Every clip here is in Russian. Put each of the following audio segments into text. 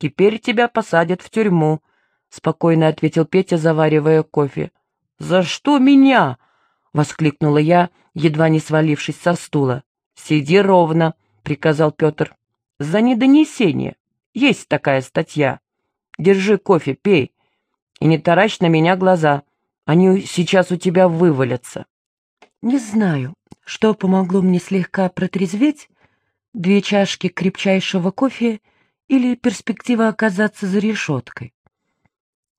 Теперь тебя посадят в тюрьму», — спокойно ответил Петя, заваривая кофе. «За что меня?» — воскликнула я, едва не свалившись со стула. «Сиди ровно», — приказал Петр. «За недонесение. Есть такая статья. Держи кофе, пей. И не таращь на меня глаза. Они сейчас у тебя вывалятся». Не знаю, что помогло мне слегка протрезветь, две чашки крепчайшего кофе или перспектива оказаться за решеткой.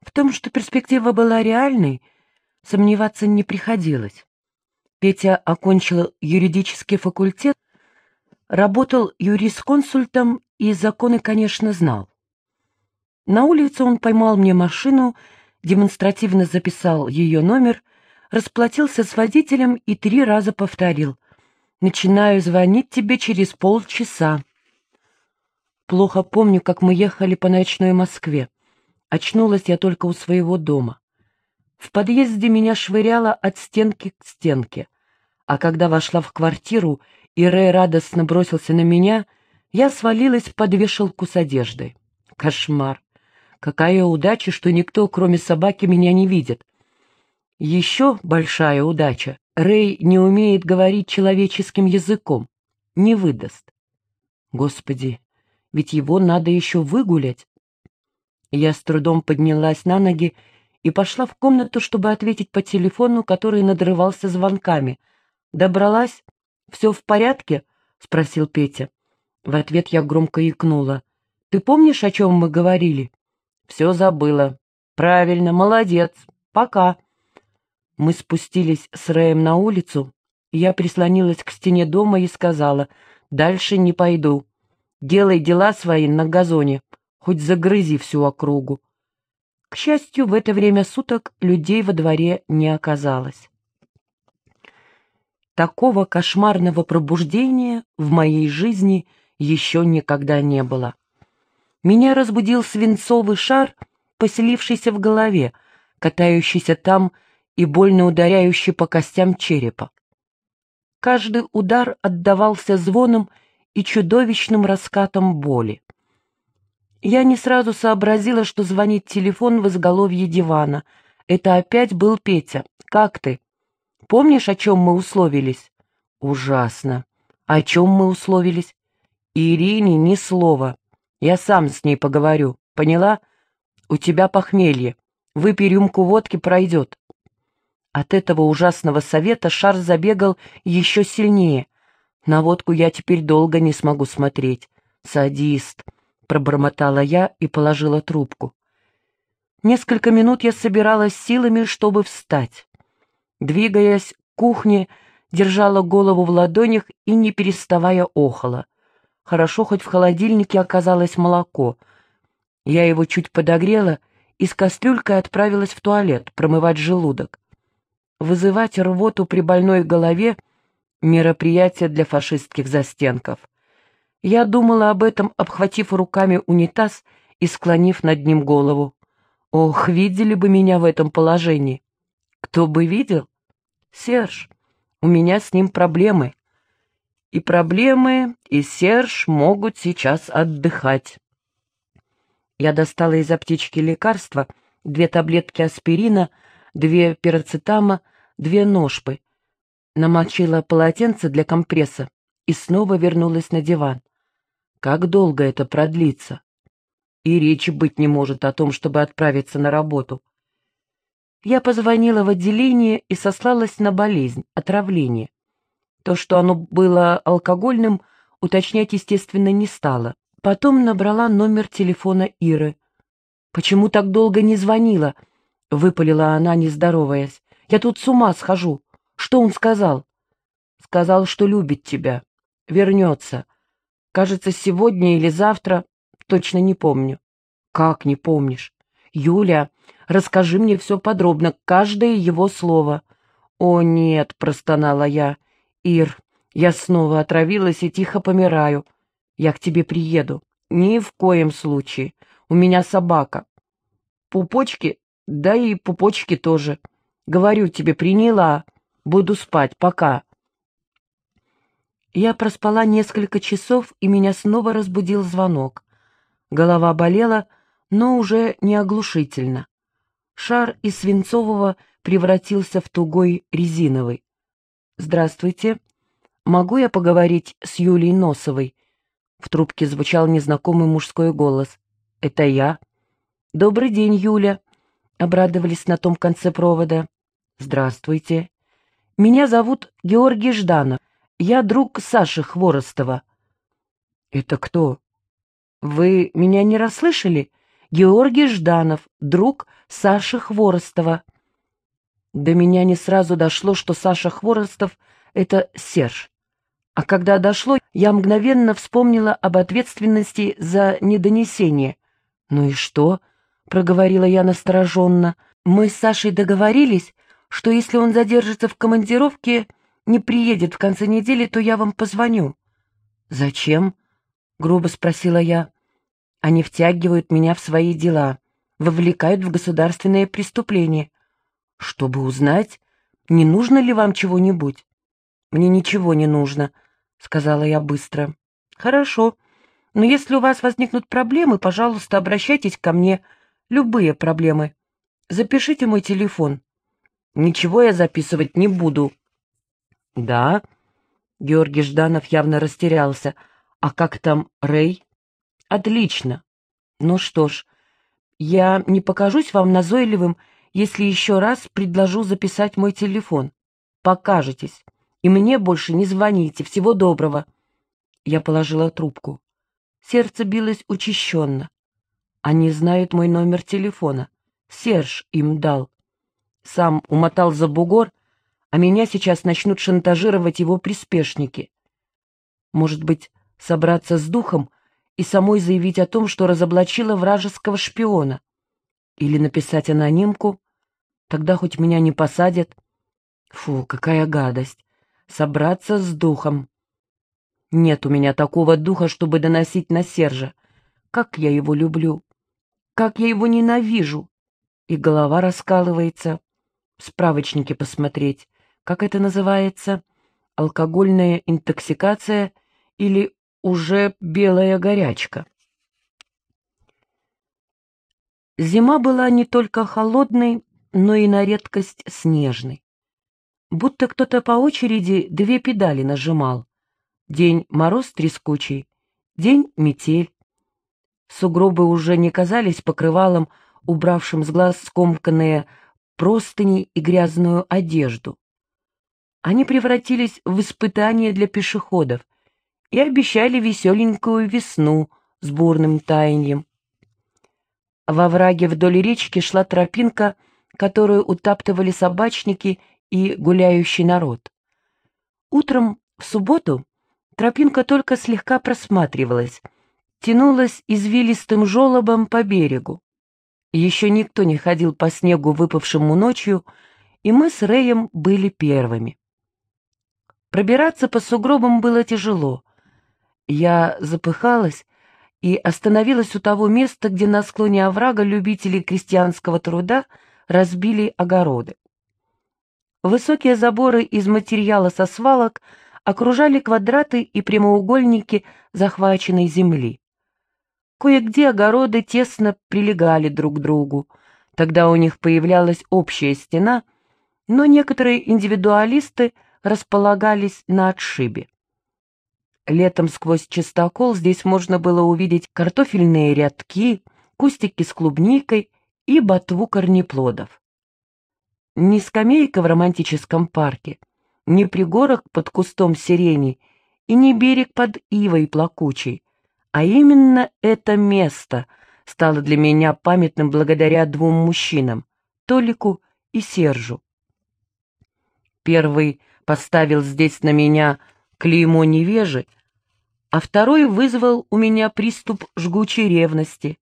В том, что перспектива была реальной, сомневаться не приходилось. Петя окончил юридический факультет, работал юрисконсультом и законы, конечно, знал. На улице он поймал мне машину, демонстративно записал ее номер, расплатился с водителем и три раза повторил. «Начинаю звонить тебе через полчаса». Плохо помню, как мы ехали по ночной Москве. Очнулась я только у своего дома. В подъезде меня швыряло от стенки к стенке, а когда вошла в квартиру и Рэй радостно бросился на меня, я свалилась под вешалку с одеждой. Кошмар! Какая удача, что никто, кроме собаки, меня не видит. Еще большая удача. Рэй не умеет говорить человеческим языком. Не выдаст. Господи, ведь его надо еще выгулять. Я с трудом поднялась на ноги и пошла в комнату, чтобы ответить по телефону, который надрывался звонками. «Добралась? Все в порядке?» — спросил Петя. В ответ я громко икнула. «Ты помнишь, о чем мы говорили?» «Все забыла». «Правильно, молодец. Пока». Мы спустились с Рэем на улицу, я прислонилась к стене дома и сказала, «Дальше не пойду. Делай дела свои на газоне, хоть загрызи всю округу». К счастью, в это время суток людей во дворе не оказалось. Такого кошмарного пробуждения в моей жизни еще никогда не было. Меня разбудил свинцовый шар, поселившийся в голове, катающийся там и больно ударяющий по костям черепа. Каждый удар отдавался звоном и чудовищным раскатом боли. Я не сразу сообразила, что звонит телефон в изголовье дивана. Это опять был Петя. «Как ты? Помнишь, о чем мы условились?» «Ужасно. О чем мы условились?» «Ирине ни слова. Я сам с ней поговорю. Поняла? У тебя похмелье. Выпей рюмку водки, пройдет». От этого ужасного совета шар забегал еще сильнее. На водку я теперь долго не смогу смотреть. Садист пробормотала я и положила трубку. Несколько минут я собиралась силами, чтобы встать. Двигаясь к кухне, держала голову в ладонях и, не переставая, охала. Хорошо, хоть в холодильнике оказалось молоко. Я его чуть подогрела и с кастрюлькой отправилась в туалет промывать желудок. Вызывать рвоту при больной голове — мероприятие для фашистских застенков. Я думала об этом, обхватив руками унитаз и склонив над ним голову. Ох, видели бы меня в этом положении. Кто бы видел? Серж. У меня с ним проблемы. И проблемы, и Серж могут сейчас отдыхать. Я достала из аптечки лекарства, две таблетки аспирина, две пирацетама, две ножпы. Намочила полотенце для компресса и снова вернулась на диван. Как долго это продлится? И речи быть не может о том, чтобы отправиться на работу. Я позвонила в отделение и сослалась на болезнь, отравление. То, что оно было алкогольным, уточнять, естественно, не стала. Потом набрала номер телефона Иры. «Почему так долго не звонила?» — выпалила она, не здороваясь. «Я тут с ума схожу. Что он сказал?» «Сказал, что любит тебя. Вернется. Кажется, сегодня или завтра, точно не помню. Как не помнишь? Юля, расскажи мне все подробно, каждое его слово. О, нет, простонала я. Ир, я снова отравилась и тихо помираю. Я к тебе приеду. Ни в коем случае. У меня собака. Пупочки, да и пупочки тоже. Говорю тебе, приняла. Буду спать, пока. Я проспала несколько часов, и меня снова разбудил звонок. Голова болела, но уже не оглушительно. Шар из свинцового превратился в тугой резиновый. «Здравствуйте. Могу я поговорить с Юлией Носовой?» В трубке звучал незнакомый мужской голос. «Это я». «Добрый день, Юля», — обрадовались на том конце провода. «Здравствуйте. Меня зовут Георгий Жданов. Я друг Саши Хворостова». «Это кто?» «Вы меня не расслышали? Георгий Жданов, друг Саши Хворостова». До меня не сразу дошло, что Саша Хворостов — это Серж. А когда дошло, я мгновенно вспомнила об ответственности за недонесение. «Ну и что?» — проговорила я настороженно. «Мы с Сашей договорились, что если он задержится в командировке, не приедет в конце недели, то я вам позвоню». «Зачем?» — грубо спросила я. «Они втягивают меня в свои дела, вовлекают в государственные преступления чтобы узнать, не нужно ли вам чего-нибудь. Мне ничего не нужно, сказала я быстро. Хорошо, но если у вас возникнут проблемы, пожалуйста, обращайтесь ко мне. Любые проблемы. Запишите мой телефон. Ничего я записывать не буду. Да? Георгий Жданов явно растерялся. А как там Рэй? Отлично. Ну что ж, я не покажусь вам назойливым если еще раз предложу записать мой телефон. Покажетесь. И мне больше не звоните. Всего доброго. Я положила трубку. Сердце билось учащенно. Они знают мой номер телефона. Серж им дал. Сам умотал за бугор, а меня сейчас начнут шантажировать его приспешники. Может быть, собраться с духом и самой заявить о том, что разоблачила вражеского шпиона. Или написать анонимку, тогда хоть меня не посадят. Фу, какая гадость. Собраться с духом. Нет у меня такого духа, чтобы доносить на Сержа. Как я его люблю. Как я его ненавижу. И голова раскалывается. В справочнике посмотреть. Как это называется? Алкогольная интоксикация или уже белая горячка? Зима была не только холодной, но и на редкость снежной. Будто кто-то по очереди две педали нажимал. День мороз трескучий, день метель. Сугробы уже не казались покрывалом, убравшим с глаз скомканные простыни и грязную одежду. Они превратились в испытание для пешеходов и обещали веселенькую весну с бурным таяньем. Во враге вдоль речки шла тропинка, которую утаптывали собачники и гуляющий народ. Утром в субботу тропинка только слегка просматривалась, тянулась извилистым желобом по берегу. Еще никто не ходил по снегу, выпавшему ночью, и мы с Рэем были первыми. Пробираться по сугробам было тяжело. Я запыхалась и остановилась у того места, где на склоне оврага любители крестьянского труда разбили огороды. Высокие заборы из материала со свалок окружали квадраты и прямоугольники захваченной земли. Кое-где огороды тесно прилегали друг к другу, тогда у них появлялась общая стена, но некоторые индивидуалисты располагались на отшибе. Летом сквозь чистокол здесь можно было увидеть картофельные рядки, кустики с клубникой и ботву корнеплодов. Ни скамейка в романтическом парке, ни пригорок под кустом сирени и ни берег под ивой плакучей, а именно это место стало для меня памятным благодаря двум мужчинам, Толику и Сержу. Первый поставил здесь на меня клеймо невежи, а второй вызвал у меня приступ жгучей ревности.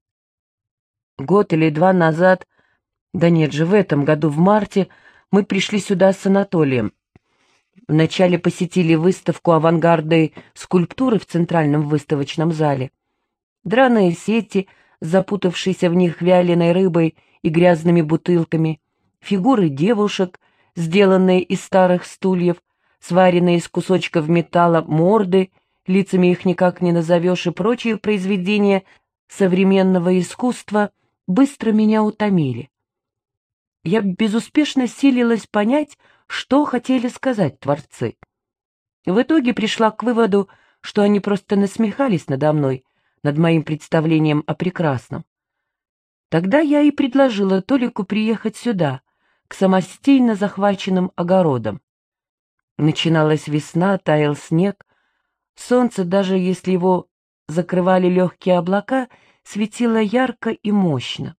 Год или два назад, да нет же, в этом году, в марте, мы пришли сюда с Анатолием. Вначале посетили выставку авангардной скульптуры в центральном выставочном зале. Драные сети, запутавшиеся в них вяленой рыбой и грязными бутылками, фигуры девушек, сделанные из старых стульев, сваренные из кусочков металла морды, лицами их никак не назовешь, и прочие произведения современного искусства быстро меня утомили. Я безуспешно силилась понять, что хотели сказать творцы. В итоге пришла к выводу, что они просто насмехались надо мной, над моим представлением о прекрасном. Тогда я и предложила Толику приехать сюда, к самостийно захваченным огородам. Начиналась весна, таял снег. Солнце, даже если его закрывали легкие облака, светило ярко и мощно.